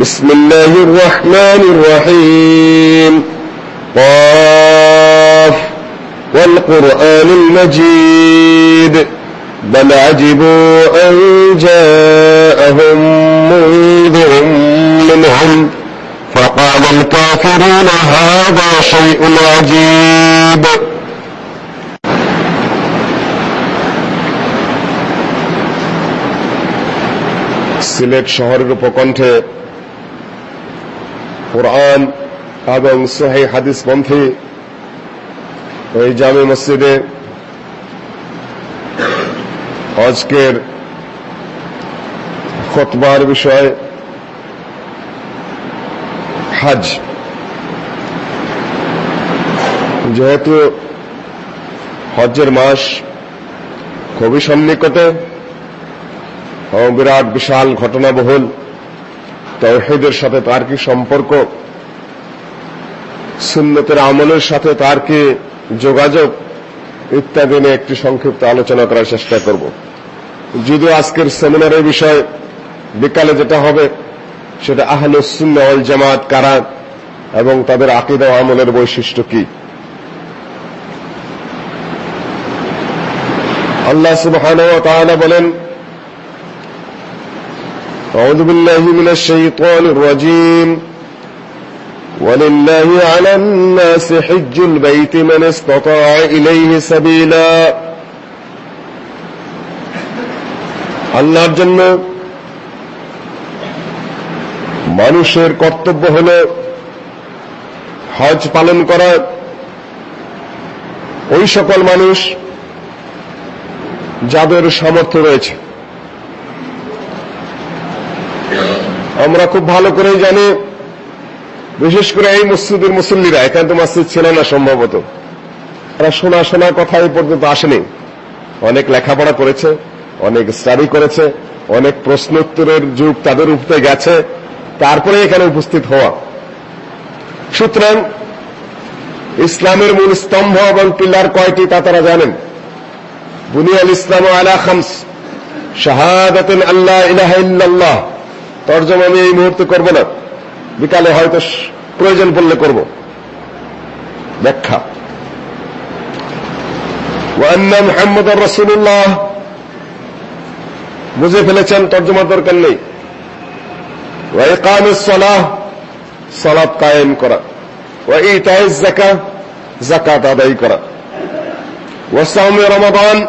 بسم الله الرحمن الرحيم قاف والقرآن المجيد بل عجبوا أن جاءهم منذر منهم فقال الكافرون هذا شيء عجيب সিলেট শহরের উপকণ্ঠে কোরআন এবং সহি হাদিস পন্থী এই জামে মসজিদে আজকের খতবার বিষয় হাজ যেহেতু হজ্জের মাস খুবই সন্নিকটে বিরাট বিশাল ঘটনাবহুল তৌহিদের সাথে তার কি সম্পর্ক? সুন্নতের আমলের সাথে তার কি যোগাযোগ? ইত্যাদি নিয়ে একটি সংক্ষিপ্ত আলোচনা করার চেষ্টা করব। যদিও আজকের সেমিনারের বিষয় বিকালে যেটা হবে, সেটা আহলুসুন্না ওয়াল জামাত কারা এবং তাদের আকিদা আমলের বৈশিষ্ট্য কি? আল্লাহ তাআলা বলেন أعوذ بالله من الشيطان الرجيم ولله على الناس حج البيت من استطاع إليه سبيلا আল্লাহর জন্য মানুষের কর্তব্য হল হজ পালন করা ওই সকল মানুষ যাদের সামর্থ্য রয়েছে আমরা খুব ভালো করেই জানি, বিশেষ করে এই মসজিদের মুসল্লিরা, এখানে তো মসজিদ ছিল না সম্ভবত। তারা শোনা শোনার কথা এই পর্যন্ত আসেনি। অনেক লেখাপড়া করেছে, অনেক স্টাডি করেছে, অনেক প্রশ্ন উত্তরের যুগ তাদের উপরে গেছে, তারপরে এখানে উপস্থিত হওয়া। সুতরাং, ইসলামের মূল স্তম্ভ এবং পিলার কয়টি তা তারা জানেন। বুনিয়াল ইসলাম আলা খামস, শাহাদাতুন আল্লাহ ইলাহা তর্জমা আমি এই মুহূর্তে করব না। বিকালে হয়তো প্রয়োজন পড়লে করব। ব্যাখ্যা। ওয়ান্না মুহাম্মদ রসুল্লাহ বুঝে ফেলেছেন তর্জমা দরকার নেই। ওয়াইকাম সলাহ সলাপ কায়েম করা। ওয়াইতাই জাকা জাকাত আদায় করা। ওয়াসাউমে রমাদান,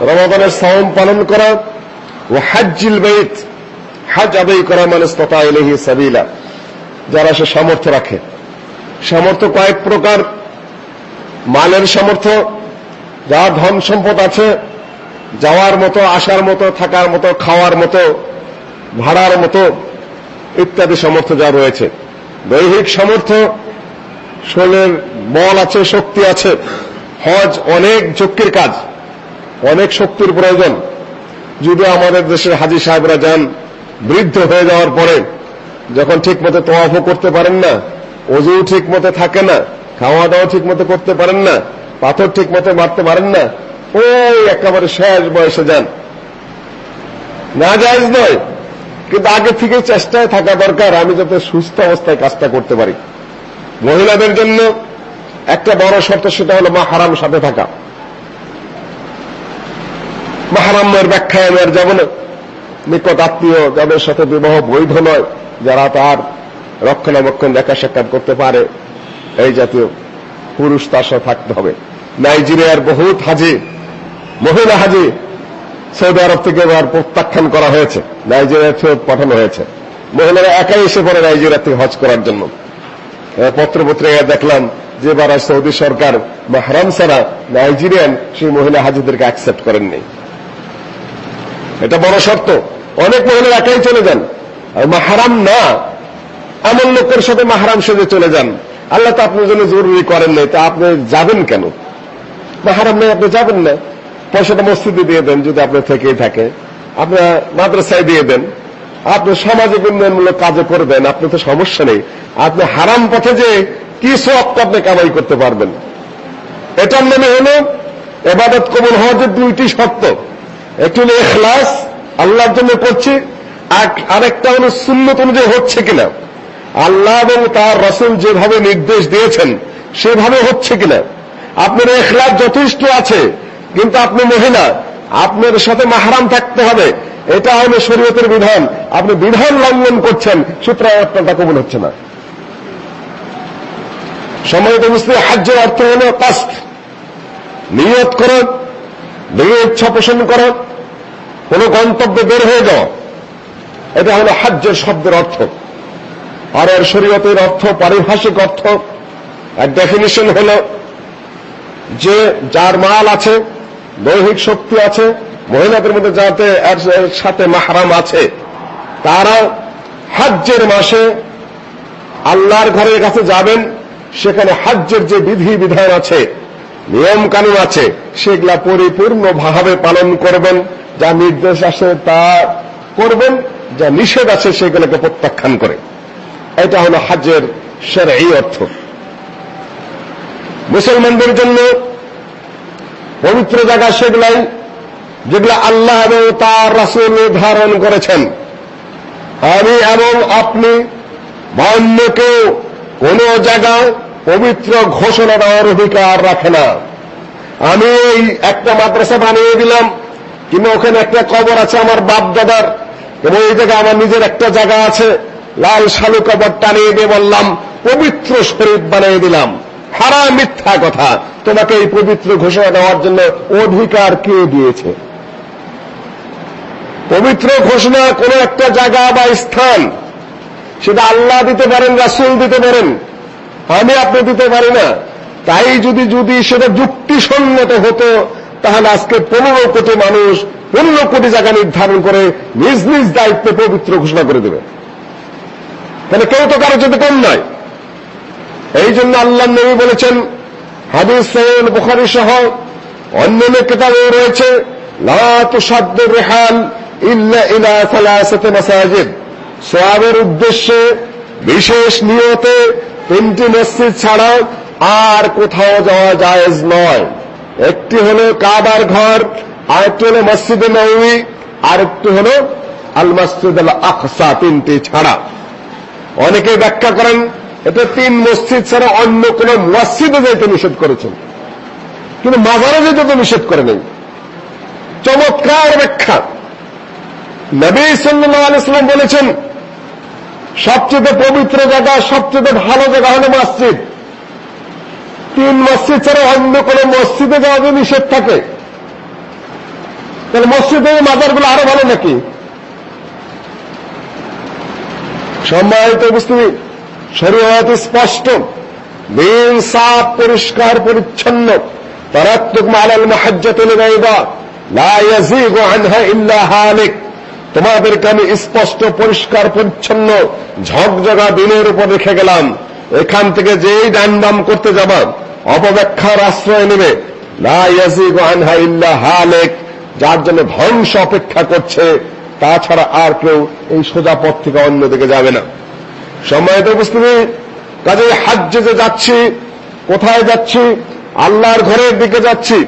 রমাদানের সাওম পালন করা। ও হাজ্জিল বাইত হাজ আদায় করা মানুষ তথা এলেহি সাবিলা, যারা সে সামর্থ্য রাখে। সামর্থ্য কয়েক প্রকার। মালের সামর্থ্য যার ধন সম্পদ আছে, যাওয়ার মতো, আসার মতো, থাকার মতো, খাওয়ার মতো, ভাড়ার মতো ইত্যাদি সামর্থ্য যা রয়েছে। দৈহিক সামর্থ্য, শরীরের বল আছে, শক্তি আছে। হজ অনেক যুক্তির কাজ, অনেক শক্তির প্রয়োজন। যদি আমাদের দেশের হাজি সাহেবরা যান বৃদ্ধ হয়ে যাওয়ার পরে যখন ঠিক মতো তোয়াফও করতে পারেন না অজু ঠিক মতো থাকে না খাওয়া দাওয়া ঠিক মতো করতে পারেন না, পাথর ঠিক মতো মারতে পারেন না, ওই একেবারে শেষ বয়সে যান। না যায় নয়, কিন্তু আগে থেকে চেষ্টায় থাকা দরকার, আমি যাতে সুস্থ অবস্থায় কাজটা করতে পারি। মহিলাদের জন্য একটা বড় শর্ত, সেটা হলো মা হারাম সাথে থাকা। মাহারামের ব্যাখ্যায় আমি আর যাব না। নিকট আত্মীয় যাদের সাথে বিবাহ বৈধ নয়, যারা তার রক্ষণাবেক্ষণ দেখা সাক্ষাৎ করতে পারে, এই জাতীয় পুরুষ তার সাথে থাকতে হবে। নাইজেরিয়ার বহুত হাজি, মহিলা হাজি সৌদি আরব থেকে এবার প্রত্যাখ্যান করা হয়েছে নাইজেরিয়া ফেরত পাঠানো হয়েছে। মহিলারা একাই এসে পড়ে নাইজেরিয়া থেকে হজ করার জন্য। পত্র পত্রিকায় দেখলাম যে এবার সৌদি সরকার মাহরাম ছাড়া নাইজেরিয়ান সেই মহিলা হাজিদেরকে অ্যাকসেপ্ট করেননি। এটা বড় শর্ত। অনেক মহিলা একাই চলে যান। আর মাহারাম না। এমন লোকের সাথে মাহারাম সেজে চলে যান। আল্লাহ তো আপনার জন্য জরুরি করেন নাই, তা আপনি যাবেন কেন? মাহারাম নেই, আপনি যাবেন না। পয়সাটা মসজিদে দিয়ে দেন, যদি আপনার থেকেই থাকে। আপনার মাদ্রাসায় দিয়ে দেন। আপনি সামাজিক উন্নয়নমূলক কাজে করবেন আপনি তো সমস্যা নেই। আপনি হারাম পথে যে কি সব আপনি কামাই করতে পারবেন? এটার মানে হল এবাদত কবুল হওয়ার যে দুইটি শর্ত। একটি হলো এখলাস আল্লাহর জন্য করছি আরেকটা হলো সুন্নত অনুযায়ী হচ্ছে কিনা। আল্লাহ এবং তার রসুল যেভাবে নির্দেশ দিয়েছেন, সেভাবে হচ্ছে কিনা। আপনার এখলাস যথেষ্ট আছে, কিন্তু আপনি মহিলা, আপনার সাথে মাহারাম থাকতে হবে। এটা হলো শরীয়তের বিধান। আপনি বিধান লঙ্ঘন করছেন, সুতরাং আপনারটা কবুল হচ্ছে না। সম্মানিত মুসলিম, হাজ্যের অর্থ হল কাস্ট নিয়ত করো ইচ্ছা পোষণ করো কোন গন্তব্যে বের হয়ে যাও। এটা হলো হাজ্যের শব্দের অর্থ। আর এর শরীয়তের অর্থ, পারিভাষিক অর্থ, এক ডেফিনিশন হল যে যার মাল আছে, দৈহিক শক্তি আছে, মহিলাদের মধ্যে যাতে এর সাথে মাহারাম আছে তারা হাজ্যের মাসে আল্লাহর ঘরের কাছে যাবেন, সেখানে হাজ্যের যে বিধি বিধান আছে নিয়ম কানুন আছে, সেগুলা পরিপূর্ণভাবে পালন করবেন। যা নির্দেশ আছে তা করবেন, যা নিষেধ আছে সেগুলোকে প্রত্যাখ্যান করে। এটা হলো হাজের সের এই অর্থ। মুসলমানদের জন্য পবিত্র জায়গা সেগুলাই, যেগুলো আল্লাহ এবং তার রাসুল নির্ধারণ করেছেন। আমি এবং আপনি বা কেউ কোন জায়গায় পবিত্র ঘোষণা দেওয়ার অধিকার রাখে না। আমি এই একটা মাদ্রাসা বানিয়ে দিলাম কিংবা ওখানে একটা কবর আছে আমার বাপ দাদার এবং এই জায়গায় আমার নিজের একটা জায়গা আছে। লাল শালু কবর টানিয়ে দিয়ে বললাম, পবিত্র শরীফ বানিয়ে দিলাম। হারা মিথ্যা কথা। তোমাকে এই পবিত্র ঘোষণা দেওয়ার জন্য অধিকার কে দিয়েছে? পবিত্র ঘোষণা কোন একটা জায়গা বা স্থান, সেটা আল্লাহ দিতে পারেন, রাসুল দিতে পারেন, আমি আপনি দিতে পারি না। তাই যদি যদি সেটা যুক্তিসম্মত হতো তাহলে আজকে পনেরো কোটি মানুষ পনেরো কোটি জায়গা নির্ধারণ করে নিজ নিজ দায়িত্বে পবিত্র ঘোষণা করে দেবে। তাহলে কেউ তো কারও যদি কম নয়। এই জন্য আল্লাহ নবী বলেছেন, হাদিস সৈয়দ বুখারি সহ অন্যান্য কেতাবে রয়েছে রেহাল ইল্লা ইলা সালাসাতে মাসাজিদ। সোয়াবের উদ্দেশ্যে বিশেষ নিয়তে তিনটি মসজিদ ছাড়া আর কোথাও যাওয়া জায়েজ নয়। একটি হল কাবার ঘর, আরেকটি হল মসজিদে নবী, আরেকটি হল আল মসজিদ আল আকসা তিনটি ছাড়া। অনেকে ব্যাখ্যা করেন এটা তিন মসজিদ ছাড়া অন্য কোন মসজিদে যেতে নিষেধ করেছেন। কিন্তু মাজারে যেতে তো নিষেধ করে নেই। চমৎকার ব্যাখ্যা। নবী সাল্লাহ আলাইসাল্লাম বলেছেন, সবচেয়ে পবিত্র জায়গা, সবচেয়ে ভালো জায়গা হল মসজিদ। তিন মসজিদ ছাড়া অন্য কোন মসজিদে যাওয়া যদি নিষেধ থাকে। তাহলে মসজিদে মাজারগুলো আরও ভালো নাকি? সম্মানিত উপস্থিতি, শরীয়ত স্পষ্ট। দিন সাফ পরিষ্কার, পরিচ্ছন্ন। তারাত্তুক মালাল মাহাজ্জাতুল ইল্লা হালিক। তোমাদেরকে আমি স্পষ্ট, পরিষ্কার, পরিচ্ছন্ন, ঝকঝকা দিনের উপর রেখে গেলাম। এখান থেকে যেই ডান করতে যাবা অপব্যাখ্যার আশ্রয় নেবে হালেক যার জন্য ধ্বংস অপেক্ষা করছে তাছাড়া আর কেউ এই সোজা পথ থেকে অন্যদিকে যাবে না সময়ত উপস্থিতি কাজে হাজ্যে যে যাচ্ছি কোথায় যাচ্ছি আল্লাহর ঘরের দিকে যাচ্ছি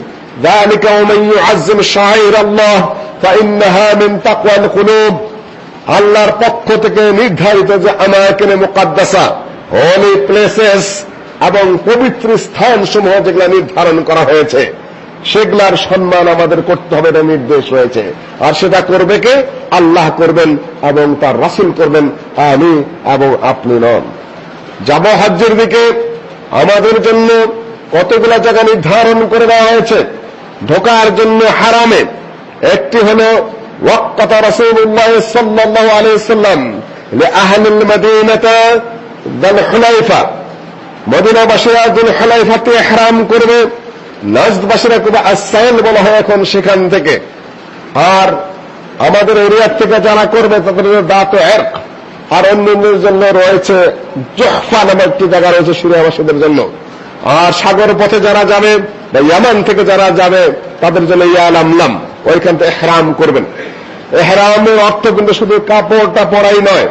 ذلك ومن يعزم شعائر الله فإنها من تقوى القلوب আল্লাহর পক্ষ থেকে নির্ধারিত যে আমাকেনে মুকাদ্দাসা হোলি প্লেসেস এবং পবিত্র স্থান সমূহ যেগুলো নির্ধারণ করা হয়েছে, সেগুলার সম্মান আমাদের করতে হবে এটা নির্দেশ রয়েছে আর সেটা করবে কে? আল্লাহ করবেন এবং তার রাসুল করবেন। আমি এবং আপনি নন। যাব হজ্জের দিকে আমাদের জন্য কতগুলা জায়গা নির্ধারণ করে দেওয়া হয়েছে? ঢোকার জন্য হারামে। একটি হল, ওয়াক্কাত রাসূলুল্লাহ সাল্লাল্লাহু আলাইহি সাল্লাম লিআহলিল মাদিনাতা দাল হুলাইফা। মদিনাবাসীরা দুল হুলাইফাতে ইহরাম করবে। নাজদবাসীরা করবে আসাইল বলা হয় এখন সেখান থেকে। আর আমাদের এরিয়ার থেকে যারা করবে, তাদের দাঁত এক আর অন্যদের জন্য রয়েছে জহফা নামে একটি জায়গা রয়েছে সুরিয়াবাসীদের জন্য। আর সাগর পথে যারা যাবে বা ইয়ামান থেকে যারা যাবে, তাদের জন্য ইয়ালামলাম। ওইখান থেকে এহরাম করবেন। এহরামের অর্থ কিন্তু শুধু কাপড়টা পরাই নয়।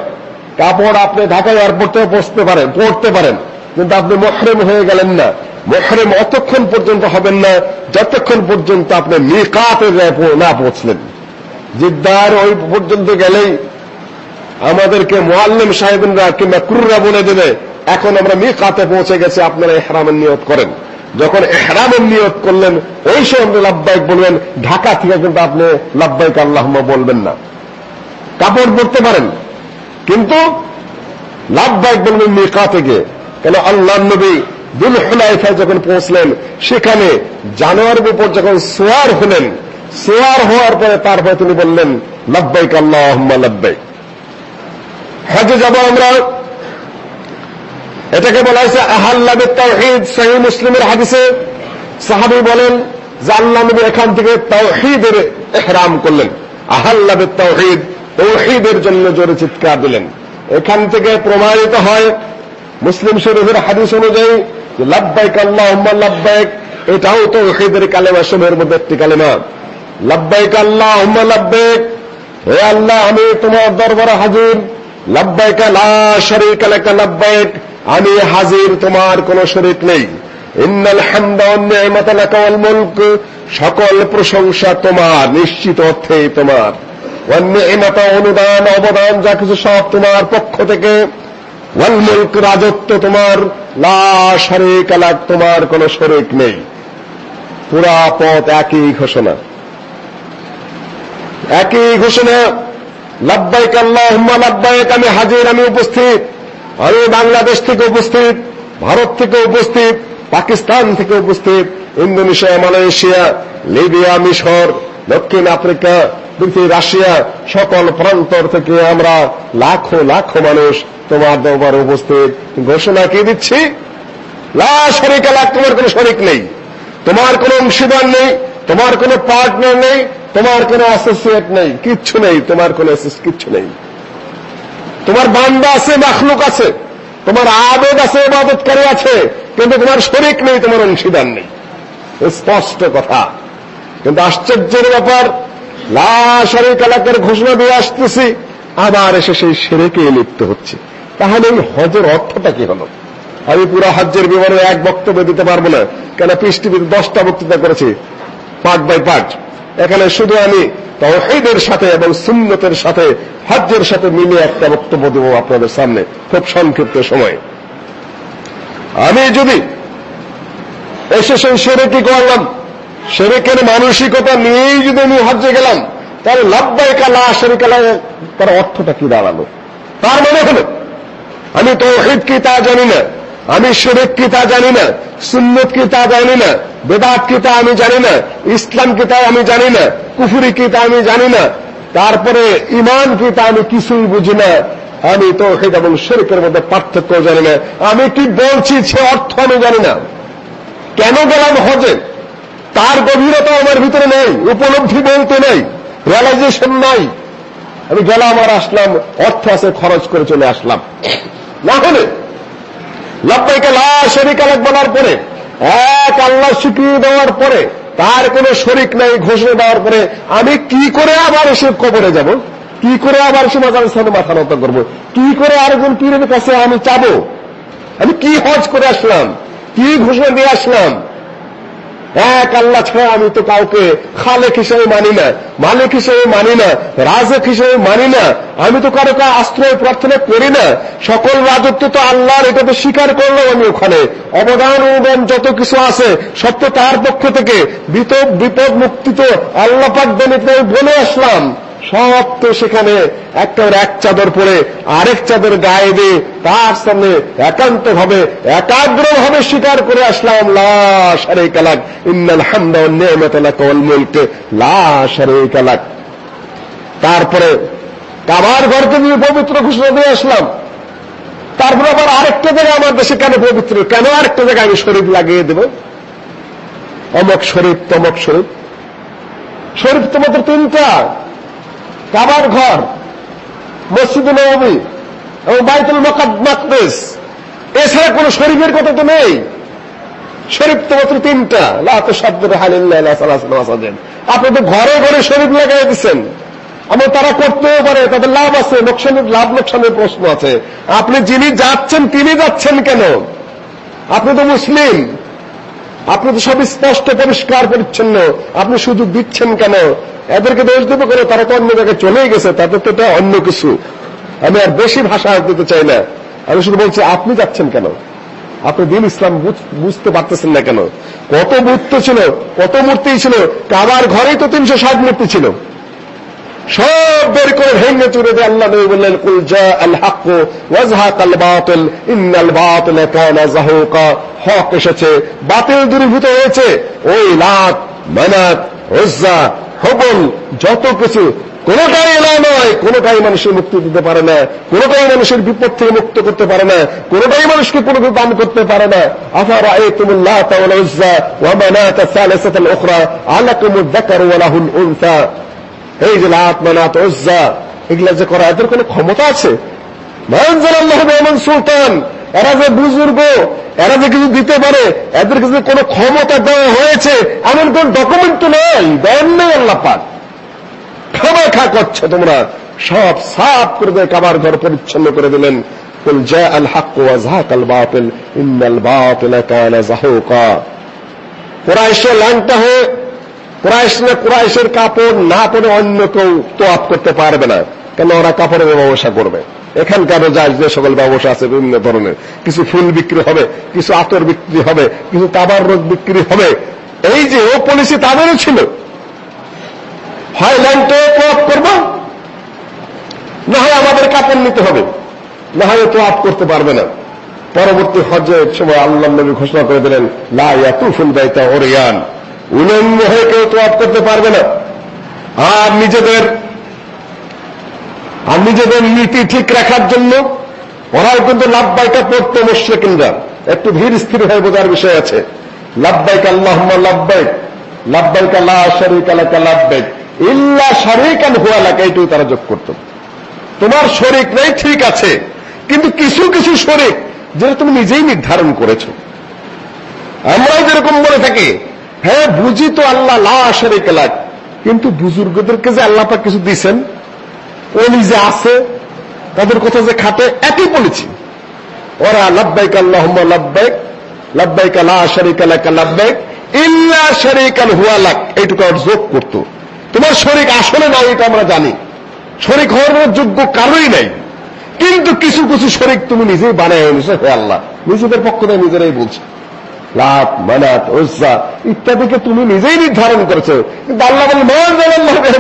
কাপড় আপনি ঢাকা এয়ারপোর্টে পৌঁছতে পারেন পড়তে পারেন। কিন্তু আপনি মহরেম হয়ে গেলেন না। মহরেম অতক্ষণ পর্যন্ত হবেন না, যতক্ষণ পর্যন্ত আপনি মিকাতে না পৌঁছলেন। জিদ্দার ওই পর্যন্ত গেলেই আমাদেরকে মোয়াল্লিম সাহেবরা কিংবা ক্রুরা বলে দেবে, এখন আমরা মিকাতে পৌঁছে গেছে, আপনারা এহরামের নিয়ত করেন। যখন এহরামের নিয়ত করলেন, ওই সময় লাভবাইক বলবেন, ঢাকা থেকে কিন্তু আপনি লাভবাইক আল্লাহ বলবেন না। কাপড় পরতে পারেন, কিন্তু লাভবাইক বলবেন মিকাতে গিয়ে। কেন আল্লাহ নবী দুল হুলাইফায় যখন পৌঁছলেন, সেখানে জানোয়ারের উপর যখন সোয়ার হলেন, সোয়ার হওয়ার পরে তারপরে তিনি বললেন লাভবাইক আল্লাহ লাভবাইক হজে যাব আমরা। এটাকে বলা হয়েছে আহাল্লাবে তাওহিদ সহি মুসলিমের হাদিসে। সাহাবি বলেন যে আল্লাহ নবী এখান থেকে তাওহিদের এহরাম করলেন। আহাল্লাবে তাওহিদ তৌহিদের জন্য জোরে চিৎকার দিলেন। এখান থেকে প্রমাণিত হয় মুসলিম শরীফের হাদিস অনুযায়ী লাভবাইক আল্লাহ লাভবাইক এটাও তো তৌহিদের কালেমা সময়ের মধ্যে একটি কালেমা। লাভবাইক আল্লাহ লাভবাইক হে আল্লাহ, আমি তোমার দরবারে হাজির। লাভবাইকা লা শরীকা লাকা লাভবাইক আমি হাজির, তোমার কোন শরীক নেই। ইন্নাল হামদা ওয়াল মুলক, সকল প্রশংসা তোমার, নিশ্চিত অর্থে তোমার। ওয়ান নি'মাতা অনুদান, অবদান, যা কিছু সব তোমার পক্ষ থেকে ওয়াল মুলক রাজত্ব তোমার, লা শরীকা আলাক তোমার কোন শরীক নেই। পুরা পথ একই ঘোষণা। একই ঘোষণা লাভবাইক আল্লাহুম্মা লাভবাইক আমি হাজির, আমি উপস্থিত। আমি বাংলাদেশ থেকে উপস্থিত, ভারত থেকে উপস্থিত। পাকিস্তান থেকে উপস্থিত ইন্দোনেশিয়া, মালয়েশিয়া, লিবিয়া, মিশর, দক্ষিণ আফ্রিকা পৃথিবী রাশিয়া সকল প্রান্তর থেকে আমরা লাখো লাখো মানুষ তোমার দরবারে উপস্থিত। ঘোষণা কি দিচ্ছি? লা শরিকা লাখ তোমার কোনো শরিক নেই, তোমার কোনো অংশীদার নেই, তোমার কোনো পার্টনার নেই, তোমার কোনো অ্যাসোসিয়েট নেই, কিচ্ছু নেই, তোমার কোনো কিচ্ছু নেই। তোমার বান্দা আছে, মাখলুক আছে। তোমার আবেদ আছে, ইবাদতকারী আছে, কিন্তু তোমার শরিক নেই, তোমার অংশীদার নেই। স্পষ্ট কথা। কিন্তু আশ্চর্যের ব্যাপার, লা শরিক এলাকার ঘোষণা দিয়ে আসতেছি, আবার এসে সেই সেরেকে লিপ্ত হচ্ছে। তাহলে এই হজের অর্থটা কি হলো? আমি পুরো হজ্জের বিবরণে এক বক্তব্য দিতে পারব না, কেন পৃষ্ঠ দশটা বক্তৃতা করেছি পার্ট বাই পার্ট এখানে শুধু আমি তৌহিদের সাথে এবং সুন্নতের সাথে, হজ্জের সাথে মিলে একটা বক্তব্য দেব আপনাদের সামনে খুব সংক্ষিপ্ত সময়। আমি যদি এসে সেই সেরেকি করলাম, সেরেকের মানসিকতা নিয়েই যদি আমি হজ্জে গেলাম, তাহলে লাভবাইকা লা শরিকালা তার অর্থটা কি দাঁড়াল? তার মানে হলো, আমি তৌহিদ কি তা জানি না। আমি শরীফ কি তা জানি না, সুন্নত কি তা জানি না, বেদাত কি তা আমি জানি না, ইসলাম কি তা আমি জানি না, কুফুরি কি তা আমি জানি না, তারপরে ইমান কি তা আমি কিছুই বুঝি না, আমি তৌহিদ এবং শরীফের মধ্যে পার্থক্য জানি না, আমি কি বলছি সে অর্থ আমি জানি না। কেন গেলাম হজে? তার গভীরতা আমার ভিতরে নেই, উপলব্ধি বলতে নেই রিয়ালাইজেশন নাই। আমি গেলাম আর আসলাম, অর্থ আছে, খরচ করে চলে আসলাম। না হলে লব্বাইকে লা শরিক আলাক বলার পরে। এক আল্লাহ স্বীকৃতি দেওয়ার পরে, তার কোনো শরিক নাই, ঘোষণা দেওয়ার পরে, আমি কি করে আবার এসে কবরে যাব? কি করে আবার এসে মাজারের সামনে মাথা নত করব? কি করে আর আরেকজন পীরের কাছে আমি চাবো? আমি কি হজ করে আসলাম? কি ঘোষণা দিয়ে আসলাম? এক আল্লাহ ছাড়া আমি তো কাউকে খালেক হিসেবে মানি না, মালিক হিসেবে মানি না, রাজক হিসেবে মানি না, আমি তো কারও কাছে আশ্রয় প্রার্থনা করি না। সকল রাজত্ব তো আল্লাহর, এটা তো স্বীকার করলাম আমি ওখানে। অবদান, অনুদান যত কিছু আছে, সব তো তার পক্ষ থেকে। বিপদ মুক্তি তো আল্লাহ পাক দেন আমি বলে আসলাম। সব তো সেখানে একটার এক চাদর পরে আরেক চাদর গায়ে দিয়ে তার সামনে একান্ত ভাবে একাগ্র ভাবে স্বীকার করে আসলাম লাশারে কালাক ইন্নাল হামদা মুলক, লা শারীকা লাক। তারপরে কাবার ঘরকে নিয়ে পবিত্র ঘোষণা দিয়ে আসলাম। তারপরে আবার আরেকটা জায়গা আমার দেশে কেন পবিত্র? কেন আরেকটা জায়গায় আমি শরীফ লাগিয়ে দেব? অমক শরীফ, তমক শরীফ। শরীফ তো মাত্র তিনটা। কাবার ঘর, মসজিদ নবী এবং বাইতুল মাকদেস। এছাড়া কোন শরীফের কথা তো নেই। শরীফ তো মাত্র তিনটা। লাত শব্দ হালিল্লাহ আপনি তো ঘরে ঘরে শরীফ লাগাই দিচ্ছেন আমার তারা করতেও পারে, তাদের লাভ আছে লোকসানের লাভ লোকসানের প্রশ্ন আছে। আপনি যিনি যাচ্ছেন, তিনি যাচ্ছেন কেন? আপনি তো মুসলিম। আপনি তো সব স্পষ্ট, পরিষ্কার, পরিচ্ছন্ন। আপনি শুধু দিচ্ছেন কেন? এদেরকে দোষ দেবো কেন তারা তো অন্য জায়গায় চলেই গেছে, তাদের তো এটা অন্য কিছু। আমি আর বেশি ভাষা দিতে চাই না। আমি শুধু বলছি, আপনি যাচ্ছেন কেন? আপনি দিন ইসলাম বুঝতে পারতেছেন না কেন? কত মূর্ত ছিল, কত মূর্তি ছিল, কাবার ঘরেই তো তিনশো ষাট মূর্তি ছিল। সব বের করে ভেঙে চুরে দিয়ে আল্লাহ নবী বললেন, কুল জা আল হক ওয়াজহাক আল বাতিল বাতিল কানা হক এসেছে, বাতিল দূরীভূত হয়েছে। ওই লাত মানাত, উজ্জা হবল যত কিছু কোনটাই এলা নয় কোনটাই মানুষের মুক্তি দিতে পারে না কোনটাই মানুষের বিপদ থেকে মুক্ত করতে পারে না কোনটাই মানুষকে কোনো কিছু দান করতে পারে না। আফার আয়তুমুল্লাহ তাওয়াল উজ্জা ওয়া মানাত সালিসাতাল উখরা, আলাকুমুদ যাকার ওয়া লাহুল উনসা। এই যে লাত, মানাত, উজ্জা, এগুলা যে করা, এদের কোনো ক্ষমতা আছে? মানজালাল্লাহু বিমান সুলতান। এরা যে বুজুর্গ এরা যে কিছু দিতে পারে এদের কাছে কোনো ক্ষমতা দেওয়া হয়েছে এমন কোন ডকুমেন্ট তো নেই দেন নেই আল্লাহ পাক খামা খা করছে তোমরা সব সাফ করে দেয় কাবার ঘর পরিচ্ছন্ন করে দিলেন قل جاء الحق وزهق الباطل إن الباطل كان زهوقا কুরাইশের ল্যাংটা হয়ে কুরাইশ না কুরাইশের কাপড় না পরে অন্য কেউ তোয়াপ করতে পারবে না কেন ওরা কাপড়ের ব্যবসা করবে এখানকার যায় যে সকল ব্যবসা আছে, বিভিন্ন ধরনের। কিছু ফুল বিক্রি হবে, কিছু আতর বিক্রি হবে, কিছু তাবার রোগ বিক্রি হবে। এই যে, ও পলিসি তাদেরও ছিল। হয় ল্যান্ডে তোয়াপ করব, না হয় আমাদের কাপড় নিতে হবে। না হয় তোয়াপ করতে পারবে না। পরবর্তী হজের সময় আল্লাহ নবী ঘোষণা করে দিলেন, লা ইয়াতুফুল বাইতা ওরিয়ান উলঙ্গ হয়ে কেউ তোয়াপ করতে পারবে না। আর নিজেদের আর নিজেদের নীতি ঠিক রাখার জন্য ওরাও কিন্তু লাভবাইকা পড়তো মুশ্রিকিনরা একটু ধীর স্থির হয়ে বোঝার বিষয় আছে। লাভবাইক আল্লাহ লাভবাইক লাভবাইক আল্লাহ শরিক আলাকা লাভবাইক। ইল্লা শরিকান হুয়া লাকা, এইটুকু তারা যোগ করত। তোমার শরিক নেই, ঠিক আছে। কিন্তু কিছু কিছু শরিক যেটা তুমি নিজেই নির্ধারণ করেছ। আমরাও যেরকম বলে থাকি হ্যাঁ বুঝি তো আল্লাহ লা শরিক লাক, কিন্তু বুজুর্গদেরকে যে আল্লাহ পাক কিছু দিয়েছেন ও নিজে আছে, তাদের কথা যে খাটে, একই বলেছি। ওরা লাব্বাইক আল্লাহ লাব্বাইক লাব্বাইক লা শরিক লাক লাব্বাইক, ইল্লা শরিকান হুয়া লাক। এইটুকু আর যোগ করত। তোমার শরিক আসলে নাই, এটা আমরা জানি। শরিক হওয়ার যোগ্য কারোই নাই। কিন্তু কিছু কিছু শরিক তুমি নিজেই বানায় এনেছো, হে আল্লাহ। নিজেদের পক্ষ থেকে নিজেরাই বলছে। লাত মানাত ওজ্জা ইত্যাদিকে তুমি নিজেই নির্ধারণ করেছ। কিন্তু আল্লাহ বলে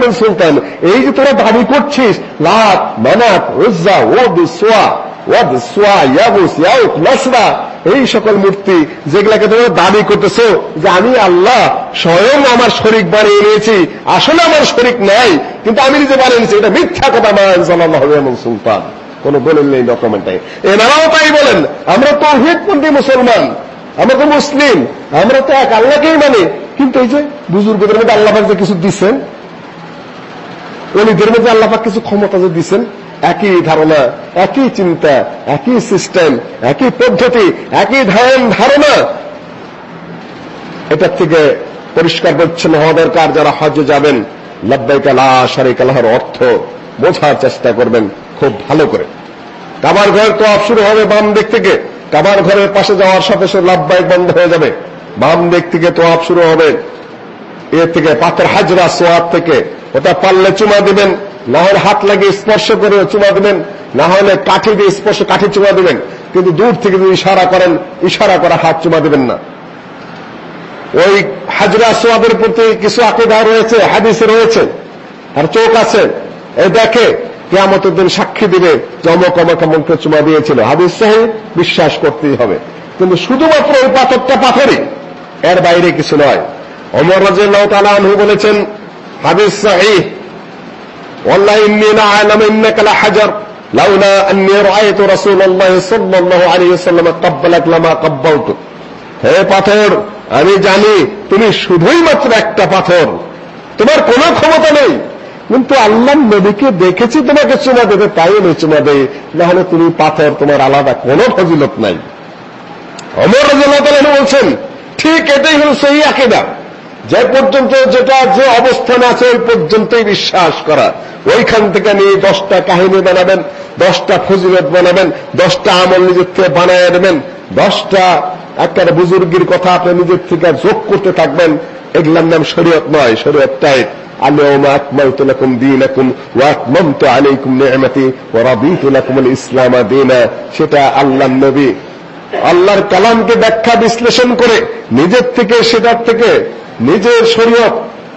মান সুলতান, এই যে তোরা দাবি করছিস লাত মানাত ওজ্জা ও সোয়া ওয়াদ সোয়া ইয়াবুস ইয়াউক নাসরা, এই সকল মূর্তি যেগুলাকে তোমরা দাবি করতেছো যে আমি আল্লাহ স্বয়ং আমার শরিক বানিয়ে নিয়েছি, আসলে আমার শরিক নাই, কিন্তু আমি নিজে বানিয়ে নিয়েছি, এটা মিথ্যা কথা মান সাল্লাহ সুলতান। কোন দলিল নেই ডকুমেন্টে এনারাও তাই বলেন, আমরা তৌহিদপন্থী মুসলমান আমরা তো মুসলিম, আমরা তো এক, আল্লাহকেই মানে। কিন্তু এই যে বুজুর্গদের মধ্যে আল্লাহ যে কিছু দিচ্ছেন অলিদের মধ্যে আল্লাহ কিছু ক্ষমতা যে দিচ্ছেন একই ধারণা, একই চিন্তা, একই সিস্টেম একই পদ্ধতি, একই ধ্যান ধারণা। এটার থেকে পরিষ্কার পরিচ্ছন্ন হওয়া দরকার, যারা হজে যাবেন, লব্বাইকা লা শারিক আল্লাহর অর্থ বোঝার চেষ্টা করবেন খুব ভালো করে। কাবার ঘর তো অফ শুরু হবে বাম দিক থেকে। কাবার ঘরের পাশে যাওয়ার সাথে সাথে লাভবাহিক বন্ধ হয়ে যাবে। বাম দিক থেকে তোয়াব শুরু হবে। এ থেকে পাথর হাজরা সোয়াব থেকে। ওটা পারলে চুমা দিবেন। না হলে হাত লাগিয়ে স্পর্শ করে চুমা দিবেন। না হলে কাঠি দিয়ে স্পর্শ কাঠি চুমা দিবেন। কিন্তু দূর থেকে যদি ইশারা করেন, ইশারা করা হাত চুমা দিবেন না। ওই হাজরা সোয়াবের প্রতি কিছু আকিদা রয়েছে, হাদিসে রয়েছে। আর চোখ আছে। এই দেখে কেয়ামতের দিন সাক্ষী দিবে জমক অমক অমককে চুমা দিয়েছিল হাদিস সাহেব বিশ্বাস করতেই হবে কিন্তু শুধুমাত্র ওই পাথরটা পাথরই এর বাইরে কিছু নয় অমর রাজিয়াল্লাহ তাআলা আনহু বলেছেন হাদিস সাহিহ والله إني لأعلم إنك لحجر لولا أني رأيت رسول الله صلى الله عليه وسلم قبلك لما قبلتك হে পাথর আমি জানি তুমি শুধুই মাত্র একটা পাথর তোমার কোনো ক্ষমতা নেই কিন্তু আল্লাহ নবীকে দেখেছি তোমাকে চুমা দেবে তাই আমি চুমা দেই নাহলে তুমি পাথর তোমার আলাদা কোনো ফজিলত নাই। অমর রাজিয়াল্লাহ বলছেন, ঠিক এটাই হল সেই আকিদা। যে পর্যন্ত যেটা যে অবস্থান আছে, ওই পর্যন্তই বিশ্বাস করা। ওইখান থেকে নিয়ে দশটা কাহিনী বানাবেন, দশটা ফজিলত বানাবেন, দশটা আমল নিজের থেকে বানায় দেবেন, দশটা একটা বুজুর্গের কথা আপনি নিজের থেকে যোগ করতে থাকবেন এগুলার নাম শরীয়ত নয়, শরীয়ত টাইট আলিয়মা আকমালতু লাকুম দীনাকুম ওয়া আকমামতু আলাইকুম নি'মাতি ওয়া রাদিতু লাকুমুল ইসলাম দীনা। সেটা আল্লাহ নবী। আল্লাহর কালামকে ব্যাখ্যা, বিশ্লেষণ করে নিজের থেকে, সেটার থেকে নিজের শরীয়ত,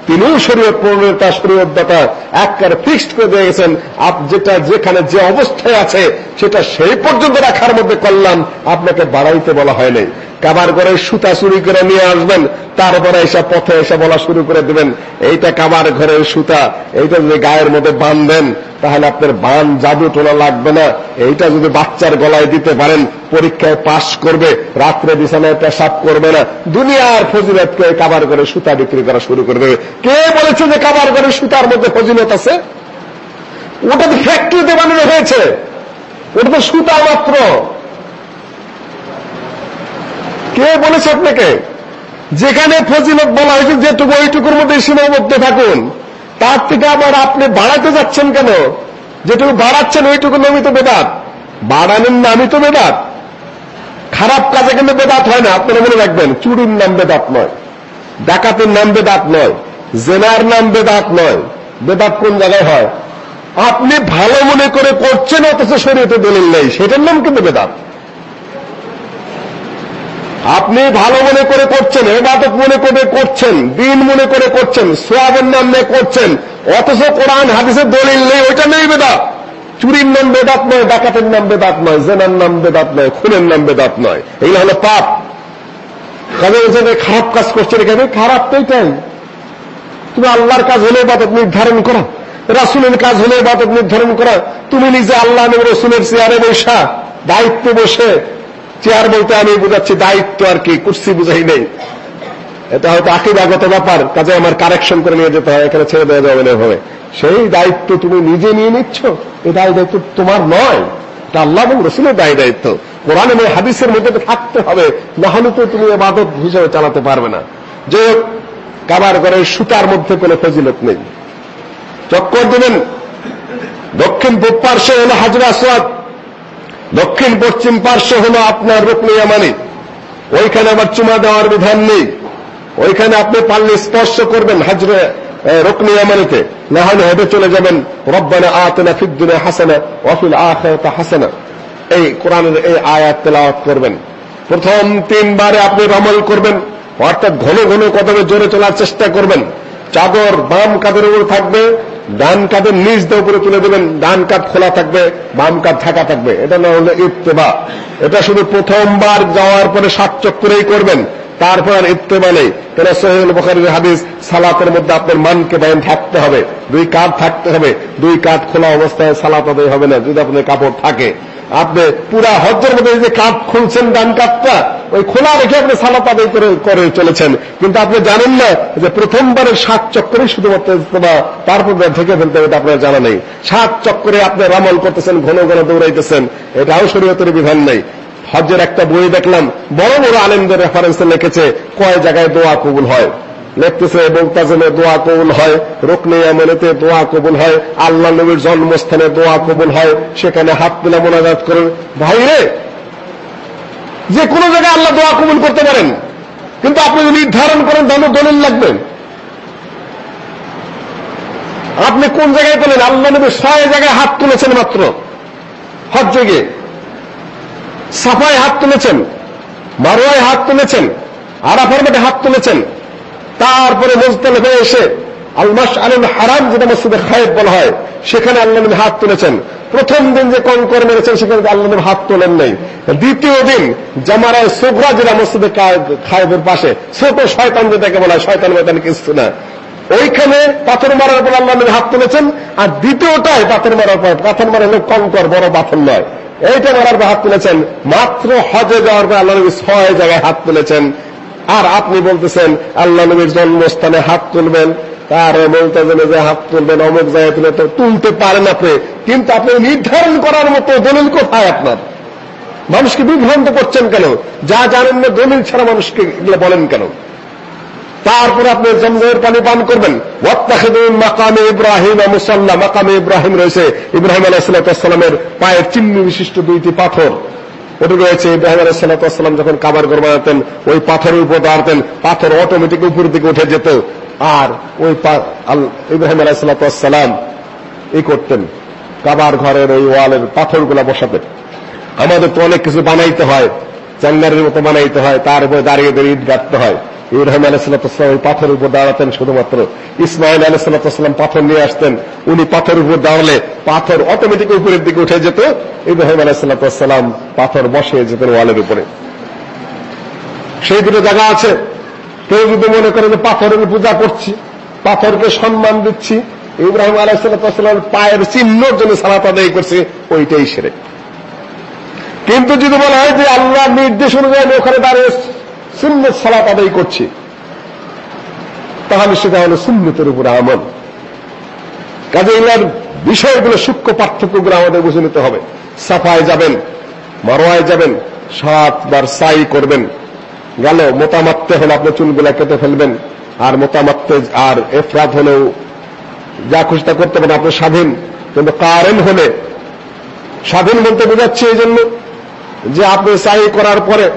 তিনিও শরীয়ত প্রণয়ের তার শরীয়তটা একবার ফিক্সড করে দিয়ে গেছেন, আপ যেটা যেখানে যে অবস্থায় আছে, সেটা সেই পর্যন্ত রাখার মধ্যে কল্যাণ আপনাকে বাড়াইতে বলা হয় নাই। কাবার ঘরে সুতা চুরি করে নিয়ে আসবেন তারপরে এসে পথে এসে বলা শুরু করে দিবেন, এইটা কাবার ঘরের সুতা, এইটা যদি গায়ের মধ্যে বাঁধবেন তাহলে আপনার বান জাদু টোনা লাগবে না। এইটা যদি বাচ্চার গলায় দিতে পারেন, পরীক্ষায় পাশ করবে, রাত্রে বিছানায় পেশাব করবে না। দুনিয়ার ফজিলতকে কাবার ঘরে সুতা বিক্রি করা শুরু করে দেবে। কে বলেছে যে কাবার ঘরে সুতার মধ্যে ফজিলত আছে? ওটা তো ফ্যাক্টরিতে বানানো হয়েছে। ওটা তো সুতা মাত্র। কে বলেছে আপনাকে? যেখানে ফজিলত বলা হয়েছে যেটুকু ওইটুকুর মধ্যে সীমাবদ্ধ থাকুন, তার থেকে আবার আপনি বাড়াতে যাচ্ছেন কেন? যেটুকু বাড়াচ্ছেন ওইটুকু নামই তো বেদাত। বাড়ানোর নামই তো বেদাত। খারাপ কাজে কিন্তু বেদাত হয় না, আপনারা মনে রাখবেন, চুরির নাম বেদাত নয়, ডাকাতের নাম বেদাত নয়, জেনার নাম বেদাত নয়। বেদাত কোন জায়গায় হয়? আপনি ভালো মনে করে করছেন, অথচ শরীরে দলিল নেই, সেটার নাম কিন্তু বেদাত। আপনি ভালো মনে করে করছেন, এবাদত মনে করে করছেন, দিন মনে করে করছেন সোয়াবের নাম নিয়ে করছেন, অথচ কোরআন, হাদিসের দলিল নেই, ওইটা নেই বেদাত চুরির নাম বেদাত নয়, ডাকাতের নাম বেদাত নয়, জেনার নাম বেদাত নয়, খুনের নাম বেদাত নয়। এইগুলো হলো পাপ। কাজে খারাপ কাজ করছে এখানে, খারাপ তো এটাই। তুমি আল্লাহর কাজ হলে বাদত নির্ধারণ করা। রাসুলের কাজ হলে বাদত নির্ধারণ করা। তুমি নিজে আল্লাহ রসুলের চেয়ারে বসা, দায়িত্ব বসে চেয়ার বলতে আমি বুঝাচ্ছি দায়িত্ব আর কি, কুর্সি বুঝাই নেই। এটা হয়তো আকিদাগত ব্যাপার, কাজে আমার কারেকশন করে নিয়ে যেতে হয়, এখানে ছেড়ে দেওয়া যাবে না হবে সেই দায়িত্ব তুমি নিজে নিয়ে নিচ্ছ, এই দায় দায়িত্ব তোমার নয়, এটা আল্লাহ এবং রসুলের দায় দায়িত্ব। কোরআন এবং হাদিসের মধ্যে থাকতে হবে না হলে তো তুমি এবাদত হিসেবে চালাতে পারবে না। যে কাবার করে সুতার মধ্যে কোনো ফজিলত নেই। চক্কর দিলেন দক্ষিণ পূব পার্শ্বে হল হাজরা সোয়াদ দক্ষিণ পশ্চিম পার্শ্ব হল আপনার রুকনি ইয়ামানি। ওইখানে আবার চুমা দেওয়ার বিধান নেই। ওইখানে আপনি পারলে স্পর্শ করবেন হাজরে রুকনি ইয়ামানিতে। না হলে হেঁটে চলে যাবেন, রব্বানা আতনা ফিদ দুনিয়া হাসানা ওয়া ফিল হাসানা। এই কোরআনের এই আয়াত তেলাওয়াত করবেন। প্রথম তিনবারে আপনি রমল করবেন, অর্থাৎ ঘন ঘন কদমে জোরে চলার চেষ্টা করবেন। চাদর বাম কাদের উপর থাকবে ডান কাঁধের নিচ দিয়ে উপরে তুলে দেবেন, ডান কাঁধ খোলা থাকবে, বাম কাঁধ ঢাকা থাকবে। এটা না হলে ইত্তেবা। এটা শুধু প্রথমবার যাওয়ার পরে সাত চক্করেই করবেন, তারপর আর ইত্তেবা নেই। কেন সোহেল বখারির হাদিস, সালাতের মধ্যে আপনার মানকে বায়ন থাকতে হবে। দুই কাঁধ থাকতে হবে, দুই কাঁধ খোলা অবস্থায় সালাত হবে না, যদি আপনার কাপড় থাকে। আপনি পুরা হজ্জের মধ্যে যে কাঁধ খুলছেন ডান কাঁধটা ওই খোলা রেখে আপনি সালাত আদায় করে করে চলেছেন। কিন্তু আপনি জানেন না যে প্রথমবারের সাত চক্করে শুধুমাত্র তারপর থেকে ফেলতে হবে আপনার জানা নেই। সাত চক্করে আপনি রামল করতেছেন, ঘন ঘন দৌড়াইতেছেন, এটাও শরীয়তের বিধান নেই। হজ্জের একটা বই দেখলাম, বড় বড় আলেমদের রেফারেন্সে লিখেছে, কয় জায়গায় দোয়া কবুল হয়? লিখতেছে বলতাজমে দোয়া কবুল হয়, রুকনে আমলেতে দোয়া কবুল হয়, আল্লাহ নবীর জন্মস্থানে দোয়া কবুল হয়, সেখানে হাত তুলে মোনাজাত করেন। ভাই রে যে কোনো জায়গায় আল্লাহ দোয়া কবুল করতে পারেন। কিন্তু আপনি যদি নির্ধারণ করেন তাহলে দলিল লাগবে। আপনি কোন জায়গায় পেলেন আল্লাহ নবী ছয় জায়গায় হাত তুলেছেন মাত্র। হজ্জে গিয়ে সাফায় হাত তুলেছেন। মারোয়ায় হাত তুলেছেন। আরাফার মাঠে হাত তুলেছেন। তারপরে মুজতালিফে এসে আলমাস আলম হারাম যেটা মসজিদে খায়েব বলা হয়, সেখানে আল্লাহ নবী হাত তুলেছেন। প্রথম দিন যে কঙ্কর মেরেছেন, সেখানে আল্লাহ নবী হাত তোলেন নাই। দ্বিতীয় দিন জামারায় সোগরা যেটা মসজিদে খায়েবের পাশে, ছোট শয়তান যেটাকে বলা হয়, শয়তান ময়তান কিছু না। ওইখানে পাথর মারার পর আল্লাহ নবী হাত তুলেছেন, আর দ্বিতীয়টাই পাথর মারার পর পাথর মারা হলো কঙ্কর বড় পাথর নয়। এইটা মারার পর হাত তুলেছেন। মাত্র হজে যাওয়ার পর আল্লাহ নবী ছয় জায়গায় হাত তুলেছেন। আর আপনি বলতেছেন, আল্লাহ নবীর জন্মস্থানে হাত তুলবেন। তার বলতেছেন যে হাত তুলবেন, অমুক জায়গায় তুলে তো তুলতে পারেন আপনি। কিন্তু আপনি নির্ধারণ করার মতো দলিল কোথায় আপনার? মানুষকে বিভ্রান্ত করছেন কেন? যা জানেন না, দলিল ছাড়া মানুষকে এগুলো বলেন কেন? তারপর আপনি জমজমের পানি পান করবেন। মাকামে ইব্রাহিম মুসাল্লা। মাকামে ইব্রাহিম রয়েছে। ইব্রাহিম আলাইহিসসালামের পায়ের চিহ্ন বিশিষ্ট দুইটি পাথর। ওটা রয়েছে ইব্রাহিম আলাইহিসসালাম যখন কাবার ঘর বানাতেন ওই পাথরের উপর দাঁড়াতেন, পাথর অটোমেটিক উপর দিকে উঠে যেত। আর ওই ইব্রাহিম আলাহ সাল্লাহাম এই করতেন, কাবার ঘরের ওই ওয়ালের পাথরগুলা বসাতেন। আমাদের তো অনেক কিছু বানাইতে হয় চাঙ্গারের মতো বানাইতে হয়, তার উপরে দাঁড়িয়ে দাঁড়িয়ে ইট গাঁটতে হয়। ইব্রাহিম আলাইসালাম ওই পাথরের উপর দাঁড়াতেন, শুধুমাত্র ইসমাইল আলাইসালাম পাথর নিয়ে আসতেন। উনি পাথরের উপর দাঁড়ালে পাথর অটোমেটিক উপরের দিকে উঠে যেত, ইব্রাহিম আলাইসালাম পাথর বসে যেতেন ওয়ালের উপরে। সেই দুটো জায়গা আছে। কেউ যদি মনে করে যে পাথরের পূজা করছি, পাথরকে সম্মান দিচ্ছি, ইব্রাহিম আলাইসালাম পায়ের চিহ্নর জন্য সালাত আদায় করছে, ওইটাই সেরে। কিন্তু যদি বলা হয় যে আল্লাহ নির্দেশ অনুযায়ী ওখানে দাঁড়িয়ে সুন্নত সালাত আদায় করছি। তাহলে সেটা হলো সুন্নতের উপরে আমল। কাজে এগুলোর বিষয়গুলো সূক্ষ্ম পার্থক্যগুলো আমাদের বুঝে নিতে হবে। সাফায় যাবেন, মারোয়ায় যাবেন, সাতবার সাই করবেন। গেল, মোতামাত্তে হলে আপনি চুলগুলা কেটে ফেলবেন, আর মোতামাত্তে আর এফরাত হলেও যা খুশি তা করতে পারেন, আপনি স্বাধীন। কিন্তু কারেন হলে, স্বাধীন বলতে বোঝাচ্ছে এই জন্য যে আপনি সাই করার পরে